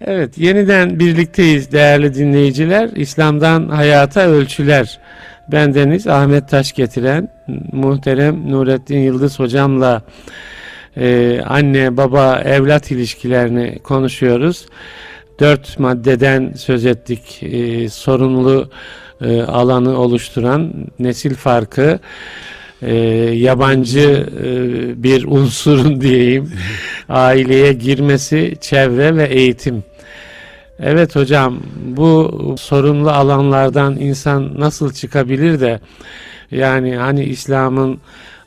Evet, yeniden birlikteyiz değerli dinleyiciler. İslam'dan Hayata Ölçüler. Bendeniz Ahmet Taş getiren muhterem Nurettin Yıldız hocamla e, anne baba evlat ilişkilerini konuşuyoruz. Dört maddeden söz ettik. E, sorumlu e, alanı oluşturan nesil farkı, e, yabancı e, bir unsurun diyeyim aileye girmesi, çevre ve eğitim. Evet hocam bu sorunlu alanlardan insan nasıl çıkabilir de yani hani İslam'ın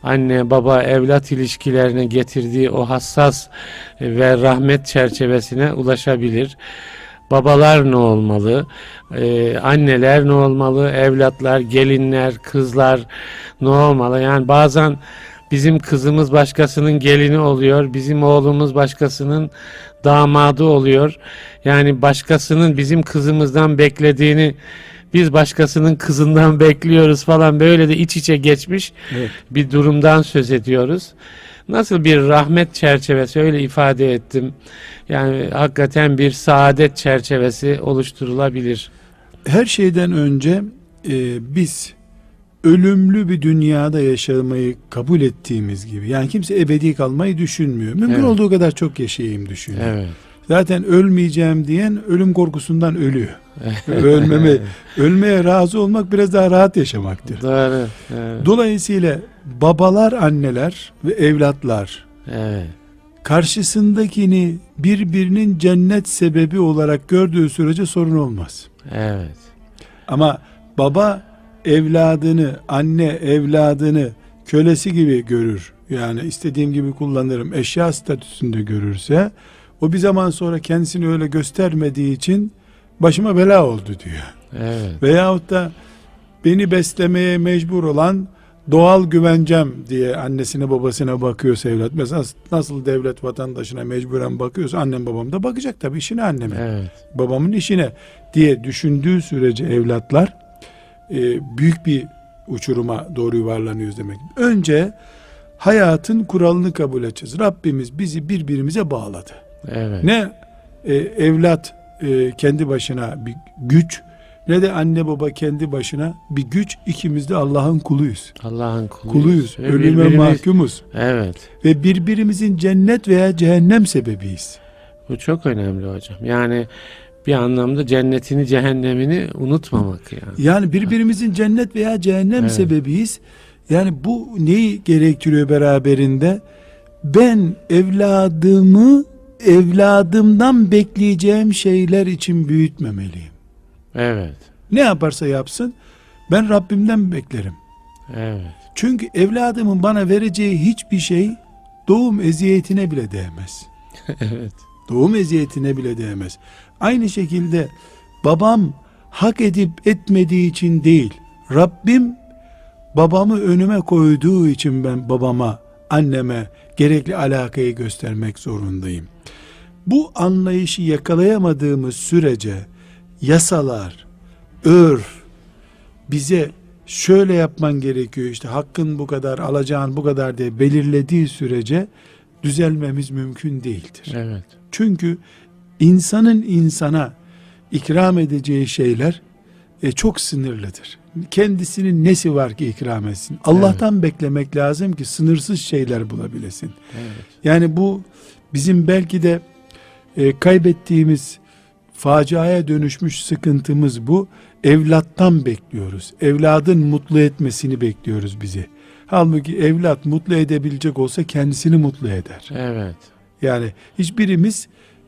anne baba evlat ilişkilerine getirdiği o hassas ve rahmet çerçevesine ulaşabilir. Babalar ne olmalı? Ee, anneler ne olmalı? Evlatlar, gelinler, kızlar ne olmalı? Yani bazen bizim kızımız başkasının gelini oluyor. Bizim oğlumuz başkasının damadı oluyor. Yani başkasının bizim kızımızdan beklediğini biz başkasının kızından bekliyoruz falan böyle de iç içe geçmiş Evet. bir durumdan söz ediyoruz. Nasıl bir rahmet çerçevesi öyle ifade ettim. Yani hakikaten bir saadet çerçevesi oluşturulabilir. Her şeyden önce e, biz ölümlü bir dünyada yaşamayı kabul ettiğimiz gibi yani kimse ebedi kalmayı düşünmüyor. Mümkün Evet. olduğu kadar çok yaşayayım düşünüyor. Evet. Zaten ölmeyeceğim diyen ölüm korkusundan ölüyor. Ölmeme, ölmeye razı olmak biraz daha rahat yaşamaktır. Doğru. Evet. Dolayısıyla babalar, anneler ve evlatlar evet. karşısındakini birbirinin cennet sebebi olarak gördüğü sürece sorun olmaz. Evet. Ama baba evladını, anne evladını kölesi gibi görür. Yani istediğim gibi kullanırım. Eşya statüsünde görürse o bir zaman sonra kendisini öyle göstermediği için başıma bela oldu diyor. Evet. Veyahut da beni beslemeye mecbur olan doğal güvencem diye annesine babasına bakıyorsa evlat. Mesela nasıl devlet vatandaşına mecburen bakıyorsa annem babam da bakacak tabii işine anneme Evet. babamın işine diye düşündüğü sürece evlatlar e, büyük bir uçuruma doğru yuvarlanıyoruz demek. Önce hayatın kuralını kabul edeceğiz. Rabbimiz bizi birbirimize bağladı. Evet. Ne e, evlat e, kendi başına bir güç ne de anne baba kendi başına bir güç. İkimiz de Allah'ın kuluyuz. Allah'ın kuluyuz. Kuluyuz. Ve Ölüme birbirimiz- mahkumuz. Evet. Ve birbirimizin cennet veya cehennem sebebiyiz. Bu çok önemli hocam. Yani bir anlamda cennetini cehennemini unutmamak yani. Yani birbirimizin cennet veya cehennem Evet. sebebiyiz. Yani bu neyi gerektiriyor beraberinde? Ben evladımı evladımdan bekleyeceğim şeyler için büyütmemeliyim. Evet. Ne yaparsa yapsın ben Rabbimden beklerim. Evet. Çünkü evladımın bana vereceği hiçbir şey doğum eziyetine bile değmez. evet. Doğum eziyetine bile değmez. Aynı şekilde babam hak edip etmediği için değil, Rabbim babamı önüme koyduğu için ben babama, anneme gerekli alakayı göstermek zorundayım. Bu anlayışı yakalayamadığımız sürece yasalar, örf bize şöyle yapman gerekiyor işte hakkın bu kadar, alacağın bu kadar diye belirlediği sürece düzelmemiz mümkün değildir. Evet. Çünkü insanın insana ikram edeceği şeyler e, çok sınırlıdır. Kendisinin nesi var ki ikram etsin? Allah'tan beklemek lazım ki sınırsız şeyler bulabilesin. Evet. Yani bu bizim belki de e, kaybettiğimiz faciaya dönüşmüş sıkıntımız bu. Evlattan bekliyoruz. Evladın mutlu etmesini bekliyoruz bizi. Halbuki evlat mutlu edebilecek olsa kendisini mutlu eder. Evet. Yani hiçbirimiz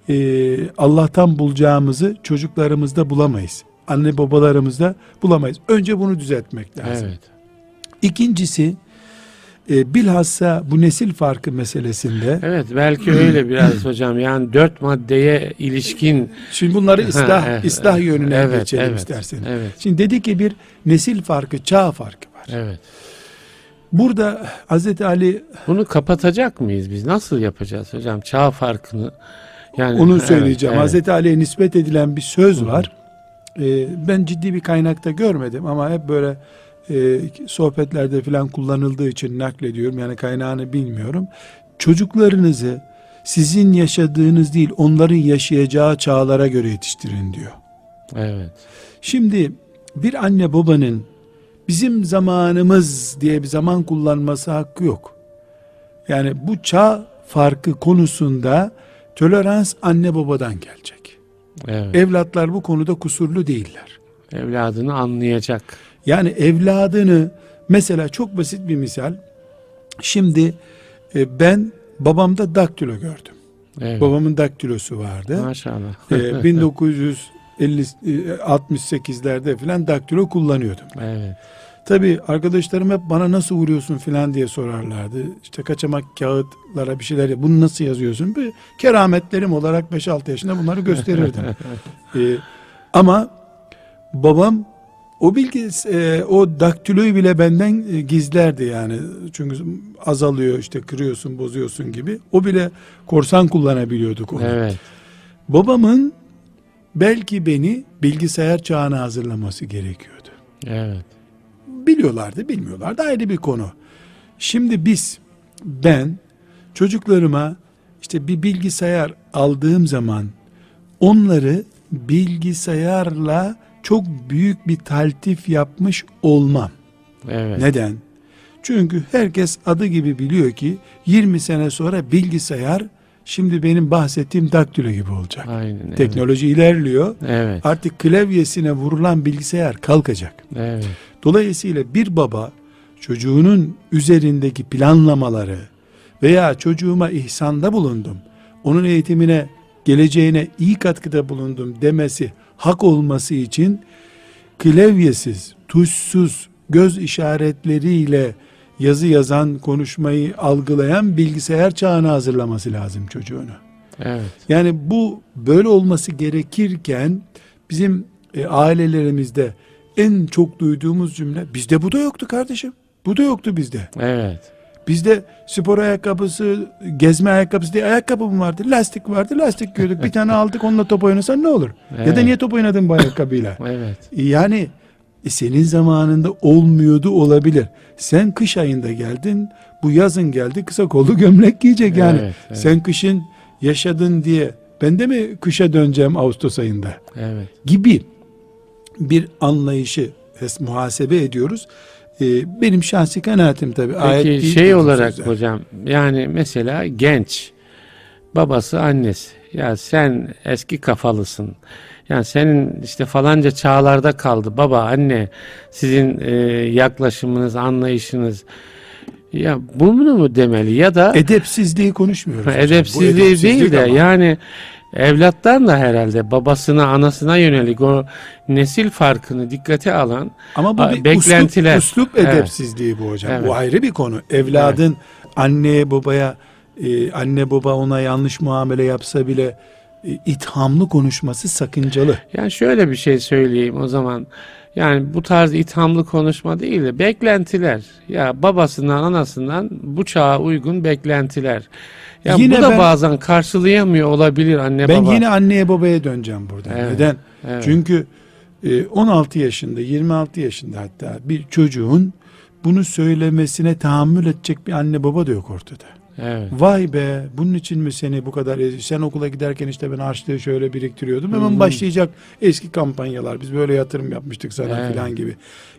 e, Allah'tan bulacağımızı çocuklarımızda bulamayız. Anne babalarımızda bulamayız. Önce bunu düzeltmek lazım. Evet. İkincisi e, bilhassa bu nesil farkı meselesinde Evet belki öyle biraz hocam. Yani dört maddeye ilişkin şimdi bunları ıslah Ha, evet, ıslah yönüne evet, geçelim evet, isterseniz. Evet. Şimdi dedi ki bir nesil farkı, çağ farkı var. Evet. Burada Hazreti Ali Bunu kapatacak mıyız biz? Nasıl yapacağız hocam? Çağ farkını. Yani onu evet, söyleyeceğim. evet. Hazreti Ali'ye nispet edilen bir söz var. Ee, ben ciddi bir kaynakta görmedim ama hep böyle e, sohbetlerde falan kullanıldığı için naklediyorum. Yani kaynağını bilmiyorum. Çocuklarınızı sizin yaşadığınız değil onların yaşayacağı çağlara göre yetiştirin diyor. Evet. Şimdi bir anne babanın bizim zamanımız diye bir zaman kullanması hakkı yok. Yani bu çağ farkı konusunda tolerans anne babadan gelecek. Evet. Evlatlar bu konuda kusurlu değiller. Evladını anlayacak. Yani evladını mesela çok basit bir misal. Şimdi e, ben babamda daktilo gördüm. Evet. Babamın daktilosu vardı. Maşallah. E, 1968'lerde falan daktilo kullanıyordum. evet. Tabi arkadaşlarım hep bana nasıl vuruyorsun filan diye sorarlardı. İşte kaçamak kağıtlara bir şeyler bunu nasıl yazıyorsun? Bir kerametlerim olarak 5-6 yaşında bunları gösterirdim. Ee, ama babam o bilgi e, o daktiloyu bile benden e, gizlerdi yani. Çünkü azalıyor işte kırıyorsun bozuyorsun gibi. O bile korsan kullanabiliyorduk onu. Evet. Babamın belki beni bilgisayar çağına hazırlaması gerekiyordu Evet. biliyorlardı bilmiyorlardı ayrı bir konu. Şimdi biz ben çocuklarıma işte bir bilgisayar aldığım zaman onları bilgisayarla çok büyük bir taltif yapmış olmam. Evet. Neden? Çünkü herkes adı gibi biliyor ki 20 sene sonra bilgisayar şimdi benim bahsettiğim daktilo gibi olacak. Aynen. Evet. Teknoloji ilerliyor. Evet. Artık klavyesine vurulan bilgisayar kalkacak. Evet. Dolayısıyla bir baba çocuğunun üzerindeki planlamaları veya çocuğuma ihsanda bulundum, onun eğitimine, geleceğine iyi katkıda bulundum demesi hak olması için klavyesiz, tuşsuz, göz işaretleriyle yazı yazan, konuşmayı algılayan bilgisayar çağına hazırlaması lazım çocuğunu. Evet. Yani bu böyle olması gerekirken bizim e, ailelerimizde en çok duyduğumuz cümle bizde bu da yoktu kardeşim. Bu da yoktu bizde. Evet. Bizde spor ayakkabısı, gezme ayakkabısı diye ayakkabı mı vardı? Lastik vardı. Lastik giyiyorduk. Bir tane aldık onunla top oynasan ne olur? Ya da Evet. niye top oynadın bu ayakkabıyla? Evet. Yani e, senin zamanında olmuyordu olabilir. Sen kış ayında geldin, bu yazın geldi kısa kollu gömlek giyecek yani. Evet, evet. Sen kışın yaşadın diye ben de mi kışa döneceğim Ağustos ayında Evet. gibi bir anlayışı muhasebe ediyoruz. Ee, benim şahsi kanaatim tabii. ayet Peki değil şey olarak sözler. hocam yani mesela genç babası annesi ya sen eski kafalısın. Yani senin işte falanca çağlarda kaldı baba anne sizin e, yaklaşımınız anlayışınız ya bunu mu demeli ya da edepsizliği konuşmuyoruz. edepsizliği edepsizlik değil de ama yani evlattan da herhalde babasına anasına yönelik o nesil farkını dikkate alan Ama bu bir beklentiler. Uslup Evet. edepsizliği bu hocam. Evet. Bu ayrı bir konu. Evladın anneye babaya e, anne baba ona yanlış muamele yapsa bile ithamlı konuşması sakıncalı. Yani şöyle bir şey söyleyeyim o zaman. Yani bu tarz ithamlı konuşma değil de beklentiler. Ya babasından anasından bu çağa uygun beklentiler. Ya Yine bu da ben- bazen karşılayamıyor olabilir anne ben baba. yine anneye babaya döneceğim burada. Evet. Neden? Evet. Çünkü e, 16 yaşında, 26 yaşında hatta bir çocuğun bunu söylemesine tahammül edecek bir anne baba da yok ortada. Evet. Vay be bunun için mi seni bu kadar ez- sen okula giderken işte ben harçlığı şöyle biriktiriyordum hemen Hmm. başlayacak eski kampanyalar biz böyle yatırım yapmıştık sana Evet. filan gibi.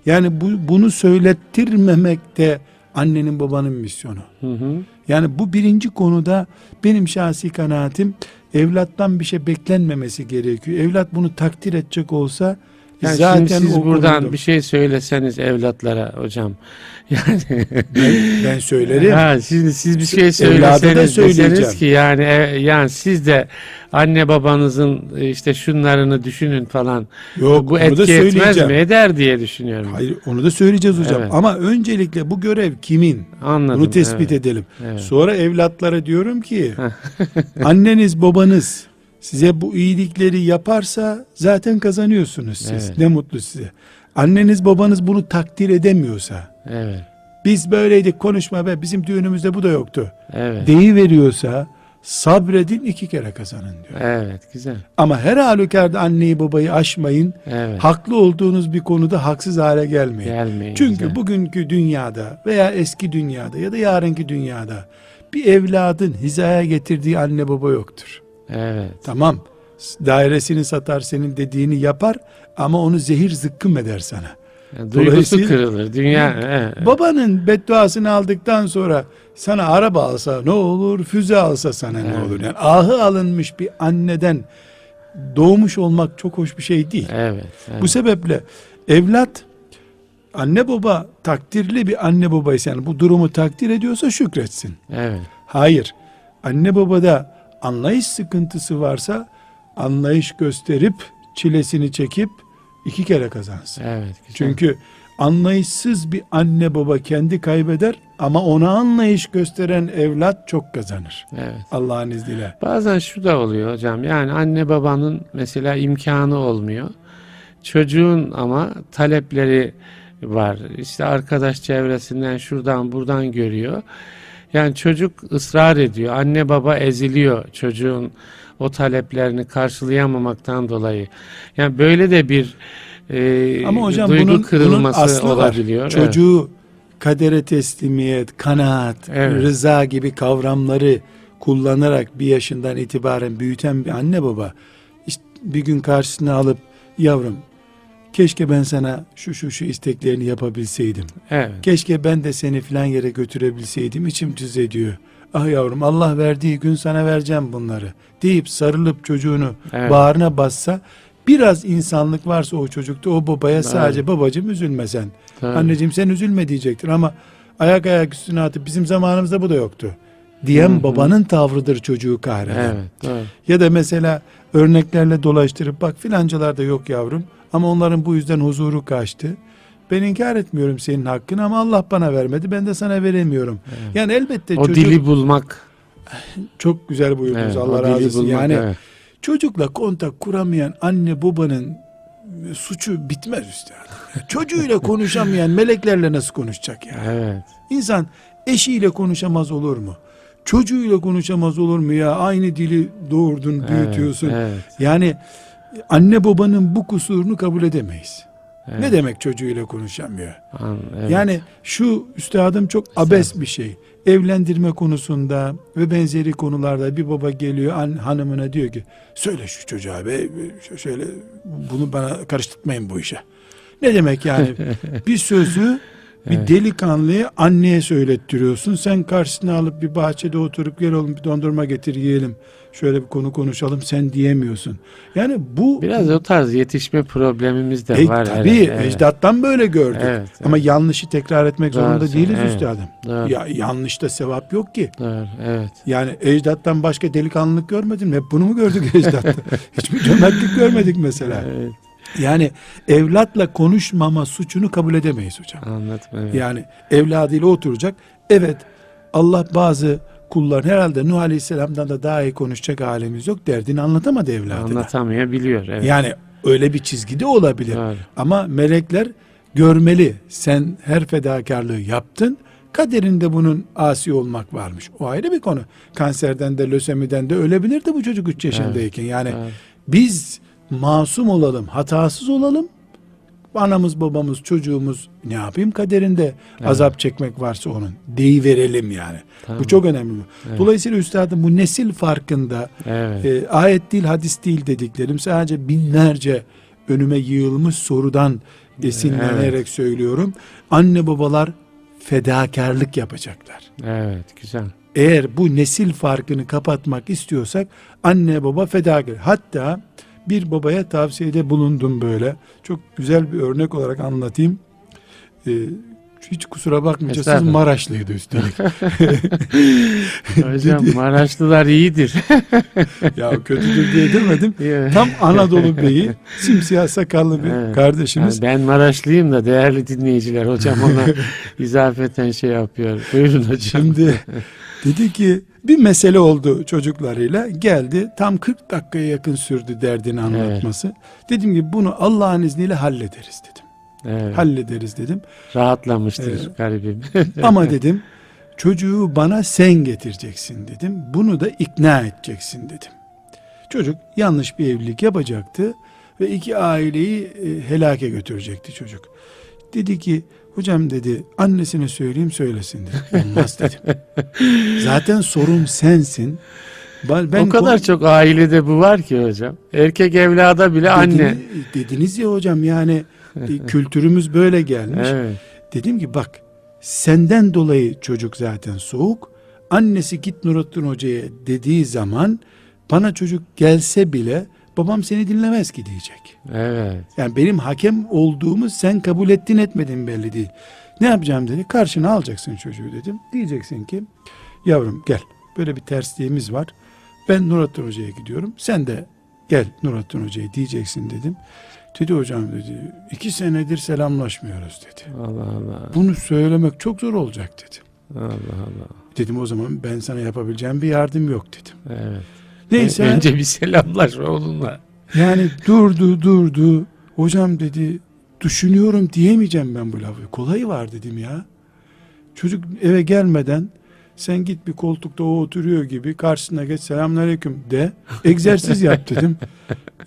Yani bu bunu söylettirmemek de annenin babanın misyonu. Hı hı. Yani bu birinci konuda benim şahsi kanaatim evlattan bir şey beklenmemesi gerekiyor. Evlat bunu takdir edecek olsa Yani zaten siz buradan konuda- bir şey söyleseniz evlatlara hocam. Yani ben, ben söylerim. Ha, şimdi siz bir şey söyleseniz deseniz ki yani e, yani siz de anne babanızın e, işte şunlarını düşünün falan. Yok bu etki etmez mi? Eder diye düşünüyorum. Hayır onu da söyleyeceğiz hocam. Evet. Ama öncelikle bu görev kimin? Anladım. Bunu tespit evet, edelim. evet. Sonra evlatlara diyorum ki anneniz babanız size bu iyilikleri yaparsa zaten kazanıyorsunuz siz. Evet. Ne mutlu size. Anneniz babanız bunu takdir edemiyorsa Evet. biz böyleydik konuşma be bizim düğünümüzde bu da yoktu. Evet. Deyiveriyorsa sabredin iki kere kazanın diyor. Evet, güzel. Ama her halükarda anneyi babayı aşmayın. Evet. Haklı olduğunuz bir konuda haksız hale gelmeyin. Gelmeyin. Çünkü güzel. bugünkü dünyada veya eski dünyada ya da yarınki dünyada bir evladın hizaya getirdiği anne baba yoktur. Evet. Tamam dairesini satar senin dediğini yapar ama onu zehir zıkkım eder sana. Yani duygusu Dolayısıyla- kırılır. Dünya evet. Babanın bedduasını aldıktan sonra sana araba alsa ne olur, füze alsa sana ne Evet. olur? Yani ahı alınmış bir anneden doğmuş olmak çok hoş bir şey değil. Evet. evet. Bu sebeple evlat anne baba takdirli bir anne babaysa yani bu durumu takdir ediyorsa şükretsin. Evet. Hayır. Anne babada anlayış sıkıntısı varsa anlayış gösterip çilesini çekip iki kere kazansın. Evet. güzel. Çünkü anlayışsız bir anne baba kendi kaybeder ama ona anlayış gösteren evlat çok kazanır. evet. Allah'ın izniyle. Bazen şu da oluyor hocam. Yani anne babanın mesela imkanı olmuyor. Çocuğun ama talepleri var. İşte arkadaş çevresinden şuradan buradan görüyor. Yani çocuk ısrar ediyor. Anne baba eziliyor çocuğun o taleplerini karşılayamamaktan dolayı. Yani böyle de bir e, Ama hocam duygu bunun, bunun kırılması aslı var. olabiliyor. Evet. Çocuğu kadere teslimiyet, kanaat, Evet. rıza gibi kavramları kullanarak bir yaşından itibaren büyüten bir anne baba işte bir gün karşısına alıp yavrum keşke ben sana şu şu şu isteklerini yapabilseydim. Evet. Keşke ben de seni filan yere götürebilseydim içim cız ediyor. Ah yavrum Allah verdiği gün sana vereceğim bunları deyip sarılıp çocuğunu Evet. bağrına bassa biraz insanlık varsa o çocukta o babaya Evet. sadece babacım üzülme sen. Tabii. Anneciğim sen üzülme diyecektir ama ayak ayak üstüne atıp bizim zamanımızda bu da yoktu. Diyen Hı hı. babanın tavrıdır çocuğu kahreden. Evet. Doğru. Ya da mesela örneklerle dolaştırıp bak filancalar da yok yavrum ama onların bu yüzden huzuru kaçtı. Ben inkar etmiyorum senin hakkını ama Allah bana vermedi ben de sana veremiyorum. Evet. Yani elbette O çocuk dili bulmak. çok güzel buyurdunuz Evet, Allah razı olsun. bulmak, Yani evet. çocukla kontak kuramayan anne babanın suçu bitmez üstadım. Çocuğuyla konuşamayan meleklerle nasıl konuşacak ya? Evet. İnsan eşiyle konuşamaz olur mu? Çocuğuyla konuşamaz olur mu ya? Aynı dili doğurdun, büyütüyorsun. Evet. evet, Yani anne babanın bu kusurunu kabul edemeyiz. evet. Ne demek çocuğuyla konuşamıyor? An- evet. Yani şu üstadım çok abes bir şey. Evlendirme konusunda ve benzeri konularda bir baba geliyor an, hanımına diyor ki söyle şu çocuğa be şöyle bunu bana karıştırmayın bu işe. Ne demek yani? bir sözü bir Evet. delikanlıya anneye söylettiriyorsun. Sen karşısına alıp bir bahçede oturup gel oğlum bir dondurma getir yiyelim. Şöyle bir konu konuşalım sen diyemiyorsun. Yani bu Biraz o tarz yetişme problemimiz de e, var. tabii evet, evet. ecdattan böyle gördük. Evet, Ama evet. yanlışı tekrar etmek Doğru zorunda değiliz söylüyorsun, üstadım. Doğru. Ya yanlışta sevap yok ki. Doğru, evet. Yani ecdattan başka delikanlılık görmedin mi? Hep bunu mu gördük ecdatta? Hiçbir cömertlik görmedik mesela. evet. Yani evlatla konuşmama suçunu kabul edemeyiz hocam. Anladım. Evet. Yani evladıyla oturacak. Evet Allah bazı kullar herhalde Nuh Aleyhisselam'dan da daha iyi konuşacak halimiz yok. Derdini anlatamadı evladına. Anlatamayabiliyor. Evet. Yani öyle bir çizgide olabilir. Doğru. Ama melekler görmeli. Sen her fedakarlığı yaptın. Kaderinde bunun asi olmak varmış. O ayrı bir konu. Kanserden de lösemiden de ölebilirdi bu çocuk 3 yaşındayken. Yani Doğru. biz masum olalım, hatasız olalım. Anamız, babamız, çocuğumuz ne yapayım kaderinde azap çekmek varsa onun. Deyi verelim yani. Tamam. Bu çok önemli. Evet. Dolayısıyla üstadım bu nesil farkında Evet. e, ayet değil hadis değil dediklerim sadece binlerce önüme yığılmış sorudan esinlenerek söylüyorum. Anne babalar fedakarlık yapacaklar. Evet. Güzel. Eğer bu nesil farkını kapatmak istiyorsak anne baba fedakar. Hatta bir babaya tavsiyede bulundum böyle. Çok güzel bir örnek olarak anlatayım. Ee, hiç kusura bakmayacaksınız Estağfurullah. Maraşlıydı üstelik. Hocam Maraşlılar iyidir. ya kötüdür diye demedim. Evet. Tam Anadolu beyi simsiyah sakallı bir Evet. kardeşimiz. Ben Maraşlıyım da değerli dinleyiciler hocam ona izafeten şey yapıyor. Buyurun hocam. Şimdi dedi ki bir mesele oldu çocuklarıyla geldi tam 40 dakikaya yakın sürdü derdini anlatması. Dedim ki bunu Allah'ın izniyle hallederiz dedim. Evet. Hallederiz dedim. Rahatlamıştır Evet. garibim. Ama dedim çocuğu bana sen getireceksin dedim. Bunu da ikna edeceksin dedim. Çocuk yanlış bir evlilik yapacaktı ve iki aileyi e, helake götürecekti çocuk. Dedi ki hocam dedi annesine söyleyeyim söylesin dedi. Olmaz dedim. Zaten sorun sensin. Ben, o kadar çok ailede bu var ki hocam. Erkek evlada bile anne. Dediniz, dediniz ya hocam yani kültürümüz böyle gelmiş. Evet. Dedim ki bak senden dolayı çocuk zaten soğuk. Annesi git Nurattin Hoca'ya dediği zaman bana çocuk gelse bile babam seni dinlemez ki diyecek. Evet. Yani benim hakem olduğumu sen kabul ettin etmedin belli değil. Ne yapacağım dedi. Karşına alacaksın çocuğu dedim. Diyeceksin ki yavrum gel böyle bir tersliğimiz var. Ben Nurattin Hoca'ya gidiyorum. Sen de gel Nurattin Hoca'ya diyeceksin dedim. Dedi hocam dedi iki senedir selamlaşmıyoruz dedi. Allah Allah. Bunu söylemek çok zor olacak dedi. Allah Allah. Dedim o zaman ben sana yapabileceğim bir yardım yok dedim. Evet. Neyse Önce bir selamlaş oğlunla. yani durdu durdu. Hocam dedi düşünüyorum diyemeyeceğim ben bu lafı. Kolayı var dedim ya. Çocuk eve gelmeden sen git bir koltukta o oturuyor gibi karşısına geç selamünaleyküm de egzersiz yap dedim.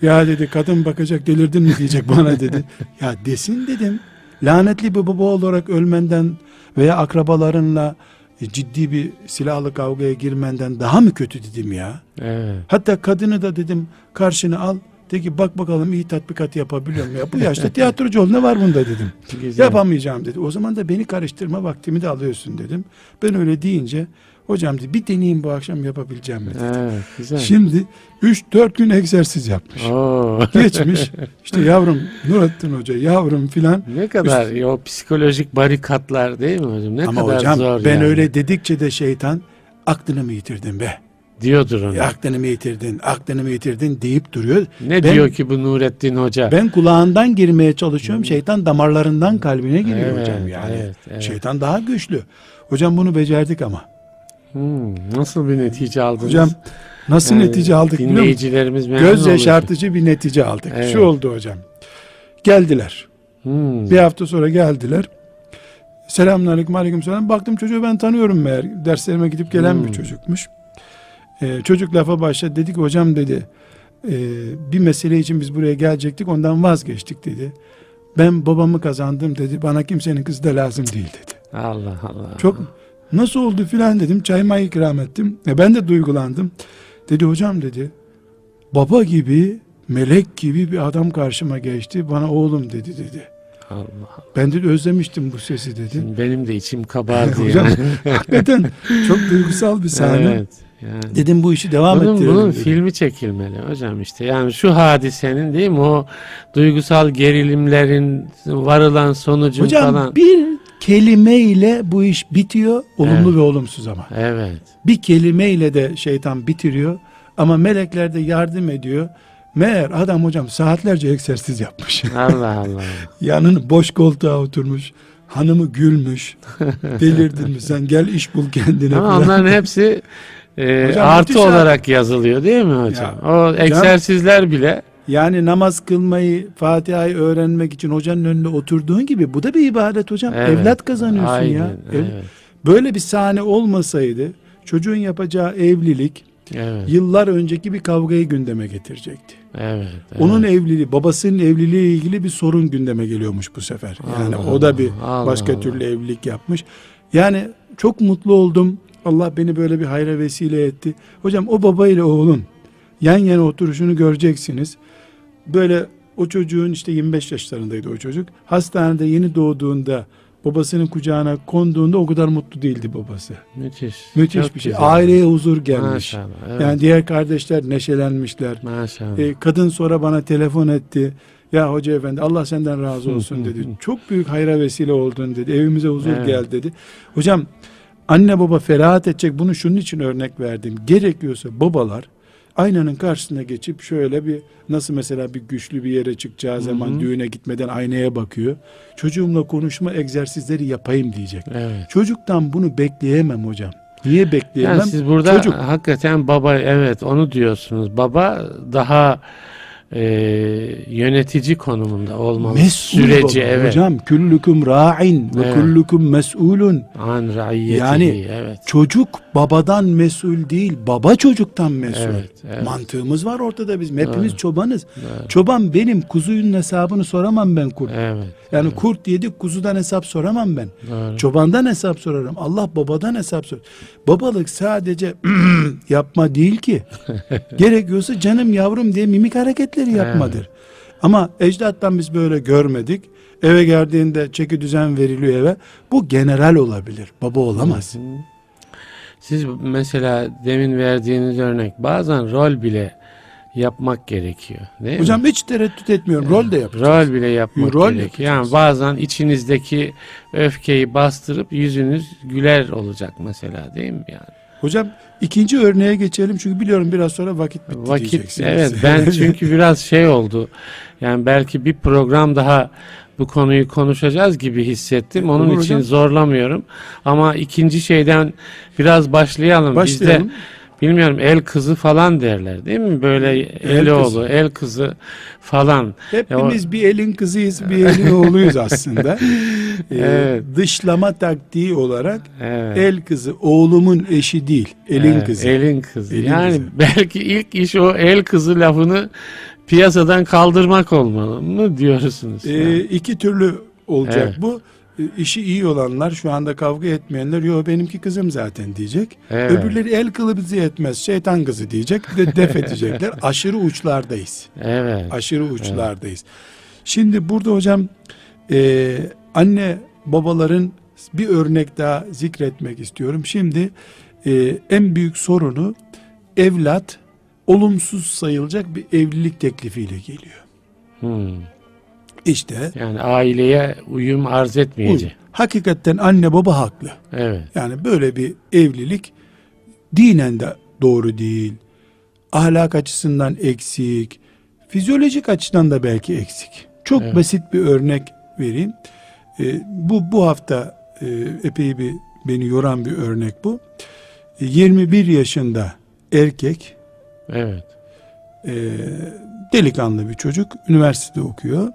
ya dedi kadın bakacak delirdin mi diyecek bana dedi. Ya desin dedim. Lanetli bir baba olarak ölmenden veya akrabalarınla e, ciddi bir silahlı kavgaya girmenden daha mı kötü dedim ya. Evet. Hatta kadını da dedim karşına al. De ki bak bakalım iyi tatbikat yapabiliyor mu ya. Bu yaşta tiyatrocu ol ne var bunda dedim. Güzel. Yapamayacağım dedi. O zaman da beni karıştırma vaktimi de alıyorsun dedim. Ben öyle deyince hocam dedi bir deneyeyim bu akşam yapabileceğim mi dedi. Evet. Güzel. Şimdi 3-4 gün egzersiz yapmış. Oo. Geçmiş işte yavrum Nurattin Hoca yavrum filan. ne kadar ya o psikolojik barikatlar değil mi hocam? Ne Ama kadar hocam zor ben yani. öyle dedikçe de şeytan aklını mı yitirdin be? Diyordur ona. Aklını mı yitirdin? Aklını mı yitirdin deyip duruyor. ne ben- diyor ki bu Nurettin Hoca? Ben kulağından girmeye çalışıyorum. Şeytan damarlarından kalbine giriyor Evet, hocam yani. evet, evet. Şeytan daha güçlü. Hocam bunu becerdik ama. Hmm, nasıl bir netice aldınız? Hocam nasıl Yani netice aldık biliyor musun? Dinleyicilerimiz Göz yaşartıcı bir netice aldık. Evet. Şu oldu hocam. Geldiler. Hmm. Bir hafta sonra geldiler. Selamünaleyküm aleyküm selam. Baktım çocuğu ben tanıyorum meğer. Derslerime gidip gelen bir Hmm. çocukmuş. Ee, çocuk lafa başladı. Dedi ki hocam dedi e, bir mesele için biz buraya gelecektik ondan vazgeçtik dedi. Ben babamı kazandım dedi. Bana kimsenin kızı da lazım değil dedi. Allah Allah. Çok nasıl oldu filan dedim. Çay may ikram ettim. E, ben de duygulandım. Dedi hocam dedi. Baba gibi melek gibi bir adam karşıma geçti. Bana oğlum dedi dedi. Allah Allah. Ben de özlemiştim bu sesi dedi. Şimdi benim de içim kabardı Hocam hakikaten çok duygusal bir sahne. evet. Yani. Dedim bu işi devam Bunun, ettirelim. bunun dedim. filmi çekilmeli hocam işte. Yani şu hadisenin değil mi o duygusal gerilimlerin varılan sonucun Hocam falan. bir kelimeyle bu iş bitiyor. Olumlu Evet. ve olumsuz ama. Evet. Bir kelimeyle de şeytan bitiriyor. Ama melekler de yardım ediyor. Meğer adam hocam saatlerce egzersiz yapmış. Allah Allah. Yanını boş koltuğa oturmuş. Hanımı gülmüş. Delirdin mi sen gel iş bul kendine. Ama onların hepsi e, Hocam artı olarak yazılıyor değil mi hocam? Ya, o egzersizler bile Yani namaz kılmayı, Fatiha'yı öğrenmek için hocanın önünde oturduğun gibi bu da bir ibadet hocam. Evet. Evlat kazanıyorsun Aynen, ya. Ev- Evet. Böyle bir sahne olmasaydı çocuğun yapacağı evlilik Evet. yıllar önceki bir kavgayı gündeme getirecekti. Evet. evet. Onun evliliği, babasının evliliği ilgili bir sorun gündeme geliyormuş bu sefer. Yani Allah o da bir Allah, başka Allah. türlü evlilik yapmış. Yani çok mutlu oldum. Allah beni böyle bir hayra vesile etti. Hocam o baba ile oğlun yan yana oturuşunu göreceksiniz. Böyle o çocuğun işte 25 yaşlarındaydı o çocuk. Hastanede yeni doğduğunda babasının kucağına konduğunda o kadar mutlu değildi babası. Müthiş. Müthiş Çok bir şey. güzel. Aileye huzur gelmiş. Maşallah. Evet. Yani diğer kardeşler neşelenmişler. Maşallah. E, kadın sonra bana telefon etti. Ya hoca efendi Allah senden razı olsun dedi. Çok büyük hayra vesile oldun dedi. Evimize huzur Evet. gel dedi. Hocam anne baba ferahat edecek bunu şunun için örnek verdim. Gerekiyorsa babalar aynanın karşısına geçip şöyle bir nasıl mesela bir güçlü bir yere çıkacağı zaman hı. düğüne gitmeden aynaya bakıyor. Çocuğumla konuşma egzersizleri yapayım diyecek. evet. Çocuktan bunu bekleyemem hocam. Niye bekleyemem? Yani siz burada Çocuk- hakikaten baba evet onu diyorsunuz. Baba daha e, yönetici konumunda olmalı. Mesul Süreci baba. evet. Hocam küllüküm ra'in ve Evet. küllüküm mes'ulun. An raiyetihi, Yani evet. Çocuk babadan mesul değil, baba çocuktan mesul. Evet, evet. Mantığımız var ortada bizim. Hepimiz Evet. çobanız. Evet. Çoban benim, kuzuyun hesabını soramam ben kurt. Evet. Yani kurt yedik, kuzudan hesap soramam ben. Doğru. Çobandan hesap sorarım. Allah babadan hesap sor. Babalık sadece yapma değil ki. Gerekiyorsa canım yavrum diye mimik hareketleri yapmadır. Ama ecdattan biz böyle görmedik. Eve geldiğinde çeki düzen veriliyor eve. Bu general olabilir. Baba olamaz. Siz mesela demin verdiğiniz örnek bazen rol bile yapmak gerekiyor. Değil mi? Hocam hiç tereddüt etmiyorum. Rol de yapacağız. Rol bile yapmak Rol gerekiyor. yapacağız. Yani bazen içinizdeki öfkeyi bastırıp yüzünüz güler olacak mesela değil mi yani? Hocam ikinci örneğe geçelim çünkü biliyorum biraz sonra vakit bitti Vakit evet ben çünkü biraz şey oldu. Yani belki bir program daha bu konuyu konuşacağız gibi hissettim. Onun Olur için hocam. zorlamıyorum. Ama ikinci şeyden biraz başlayalım. Başlayalım. Bizde bilmiyorum el kızı falan derler değil mi? Böyle el oğlu, kızı. el kızı falan. Hepimiz bir elin kızıyız, bir elin oğluyuz aslında. Ee, Evet. Dışlama taktiği olarak Evet. el kızı oğlumun eşi değil, elin Evet, kızı. Elin kızı. Elin yani kızı. belki ilk iş o el kızı lafını piyasadan kaldırmak olmalı mı diyorsunuz? Ee, Yani. iki türlü olacak Evet. bu. Ee, İşi iyi olanlar, şu anda kavga etmeyenler, yo benimki kızım zaten diyecek. Evet. Öbürleri el kılıbızı yetmez, şeytan kızı diyecek, de def edecekler. Aşırı uçlardayız. Evet. Aşırı uçlardayız. Şimdi burada hocam e, anne babaların bir örnek daha zikretmek istiyorum. Şimdi e, en büyük sorunu evlat olumsuz sayılacak bir evlilik teklifiyle geliyor. Hmm. İşte Yani aileye uyum arz etmeyecek. hakikaten anne baba haklı. Evet. Yani böyle bir evlilik dinen de doğru değil. Ahlak açısından eksik. Fizyolojik açıdan da belki eksik. Çok Evet. basit bir örnek vereyim. Ee, bu bu hafta e, epey bir beni yoran bir örnek bu. E, 21 yaşında erkek Evet. e, delikanlı bir çocuk üniversitede okuyor.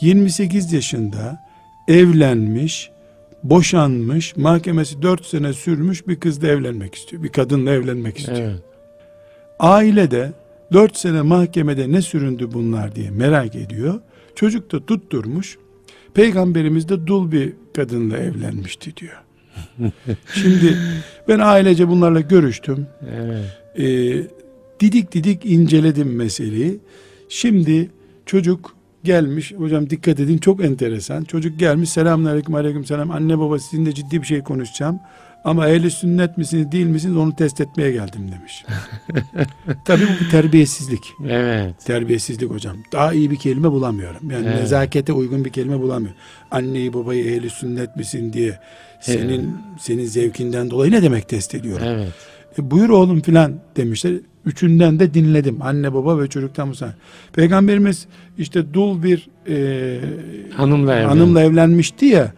28 yaşında evlenmiş, boşanmış, mahkemesi 4 sene sürmüş bir kızla evlenmek istiyor. Bir kadınla evlenmek istiyor. Evet. Ailede 4 sene mahkemede ne süründü bunlar diye merak ediyor. Çocuk da tutturmuş. Peygamberimiz de dul bir kadınla evlenmişti diyor. Şimdi ben ailece bunlarla görüştüm. Evet. Ee, didik didik inceledim meseleyi. Şimdi çocuk gelmiş hocam dikkat edin çok enteresan. Çocuk gelmiş selamünaleyküm aleyküm selam anne baba sizinle ciddi bir şey konuşacağım. Ama ehli sünnet misiniz değil misiniz onu test etmeye geldim demiş. Tabii bu bir terbiyesizlik. Evet. Terbiyesizlik hocam. Daha iyi bir kelime bulamıyorum. Yani Evet. nezakete uygun bir kelime bulamıyorum. Anneyi babayı ehli sünnet misin diye senin senin zevkinden dolayı ne demek test ediyorum? Evet. E, buyur oğlum filan demişler. Üçünden de dinledim. Anne baba ve çocuktan musa. Peygamberimiz işte dul bir e, Hanımla evlen. hanımla evlenmişti ya.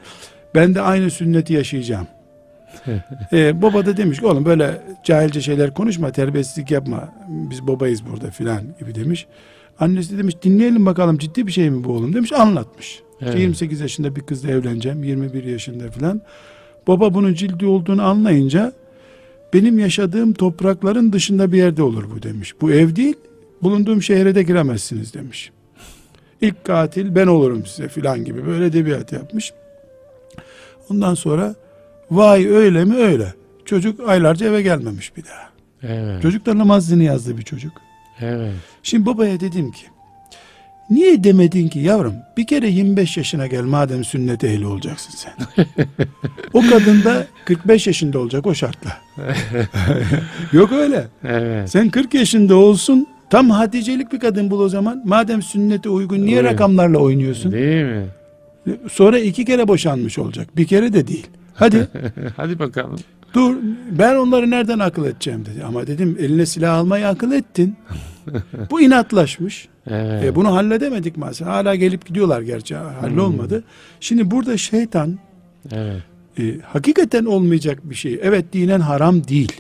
Ben de aynı sünneti yaşayacağım. e, baba da demiş ki oğlum böyle cahilce şeyler konuşma, terbiyesizlik yapma. Biz babayız burada filan gibi demiş. Annesi de demiş dinleyelim bakalım ciddi bir şey mi bu oğlum demiş anlatmış. Evet. 28 yaşında bir kızla evleneceğim 21 yaşında filan. Baba bunun cildi olduğunu anlayınca benim yaşadığım toprakların dışında bir yerde olur bu demiş. Bu ev değil bulunduğum şehre de giremezsiniz demiş. İlk katil ben olurum size filan gibi böyle edebiyat yapmış. Ondan sonra vay öyle mi öyle. Çocuk aylarca eve gelmemiş bir daha. Evet. Çocuk da namazını yazdı bir çocuk. Evet. Şimdi babaya dedim ki niye demedin ki yavrum bir kere 25 yaşına gel madem sünnet ehli olacaksın sen. o kadın da 45 yaşında olacak o şartla. Yok öyle. Evet. Sen 40 yaşında olsun tam haticelik bir kadın bul o zaman. Madem sünnete uygun niye Uygun. rakamlarla oynuyorsun? Değil mi? Sonra iki kere boşanmış olacak. Bir kere de değil. Hadi Hadi bakalım. dur ben onları nereden akıl edeceğim dedi. Ama dedim eline silah almayı akıl ettin. Bu inatlaşmış. Evet. E, bunu halledemedik mesela. Hala gelip gidiyorlar gerçi. Hallolmadı. Şimdi burada şeytan Evet. e, hakikaten olmayacak bir şey. Evet dinen haram değil.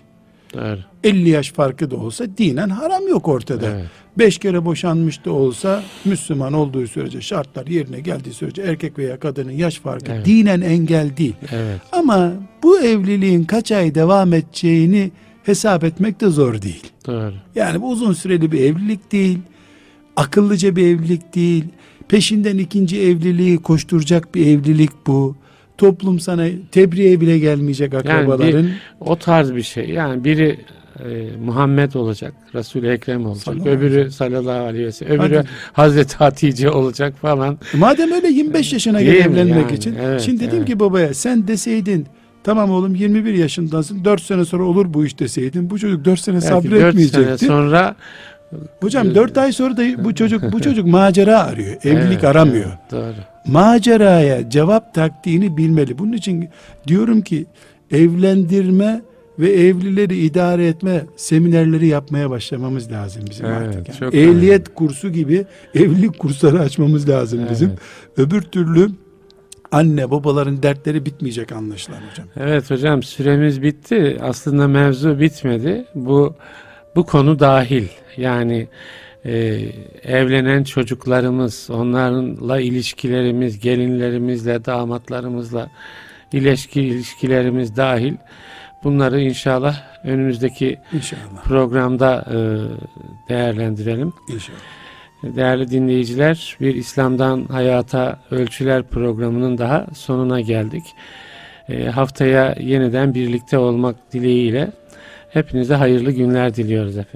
Doğru. 50 yaş farkı da olsa dinen haram yok ortada. Evet. 5 kere boşanmış da olsa Müslüman olduğu sürece şartlar yerine geldiği sürece erkek veya kadının yaş farkı Evet. dinen engel değil. Evet. Ama bu evliliğin kaç ay devam edeceğini hesap etmek de zor değil. Doğru. Yani bu uzun süreli bir evlilik değil. Akıllıca bir evlilik değil. Peşinden ikinci evliliği koşturacak bir evlilik bu. Toplum sana tebriğe bile gelmeyecek akrabaların. O tarz bir şey. Yani biri e, Muhammed olacak, Resul-i Ekrem olacak, Sallallahu öbürü sallallahu aleyhi ve sellem, öbürü Hadi. Hazreti Hatice olacak falan. Madem öyle 25 yaşına Değil göre evlenmek yani? için. Evet, şimdi dedim evet. ki babaya sen deseydin tamam oğlum 21 yaşındasın 4 sene sonra olur bu iş deseydin bu çocuk 4 sene Belki dört sene sabretmeyecekti. sonra Hocam 4 ay sonra da bu çocuk bu çocuk macera arıyor. Evlilik Evet, aramıyor. evet, doğru. maceraya cevap taktiğini bilmeli. Bunun için diyorum ki evlendirme ve evlileri idare etme seminerleri yapmaya başlamamız lazım bizim Evet, artık. Yani Ehliyet kursu gibi evlilik kursları açmamız lazım bizim. Evet. Öbür türlü anne babaların dertleri bitmeyecek anlaşılan hocam. Evet hocam süremiz bitti. Aslında mevzu bitmedi. Bu bu konu dahil. Yani e, evlenen çocuklarımız, onlarla ilişkilerimiz, gelinlerimizle, damatlarımızla ilişki ilişkilerimiz dahil. Bunları inşallah önümüzdeki İnşallah. programda e, değerlendirelim. İnşallah. Değerli dinleyiciler, bir İslam'dan Hayata Ölçüler programının daha sonuna geldik. E, haftaya yeniden birlikte olmak dileğiyle hepinize hayırlı günler diliyoruz efendim.